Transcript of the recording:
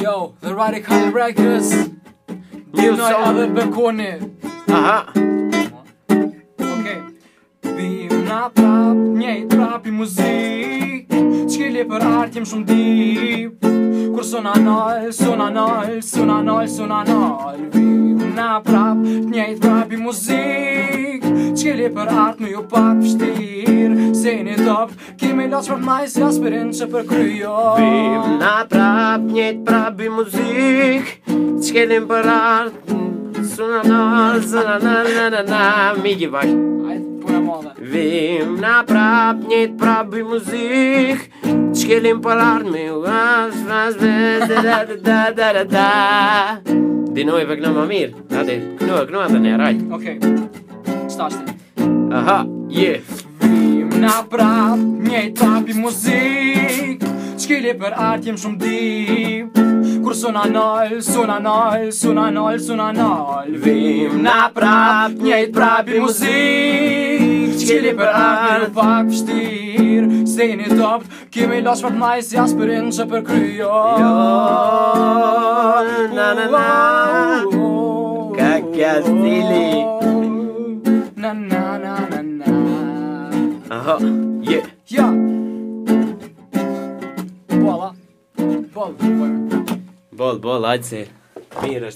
Yo, the radical records. Bill Noy edhe bekoni. Aha. Okay. Bim na prap, një trap i muzik. Çkeli për artim shumë deep. Kur sona nal, sona nal, sona nal, sona nal. Bim na prap, një trap i muzik. Çkeli për art më ju pak vështirë mirë Se një top, kemi loqë për majës Ja sperin që për kryo jo. Bim na prap, njët prap i muzik Që kelim për artë Suna na, suna na na na na Migi bak Vim na prap, njët prap i muzik Që kelim për artë Me u gas, fras, be Da da da da da da da Di noj për këna më mirë Ate, këna, këna të një rajt Ok, stashti Aha, yeah Na prap, njejt prap i muzik, Shkili për art, jem shumë di, Kur suna nol, suna nol, suna nol, suna nol, Vim na prap, njejt prap i muzik, Shkili për art, miru pak pështir, Se një dobt, kemi losh për t'maj, Si as për rinë, që për kry jo. Na na na, Ka kja sdili, Na na na, Ha, yeah Ja Bola Bol, bol, bol, ajtë se Mirë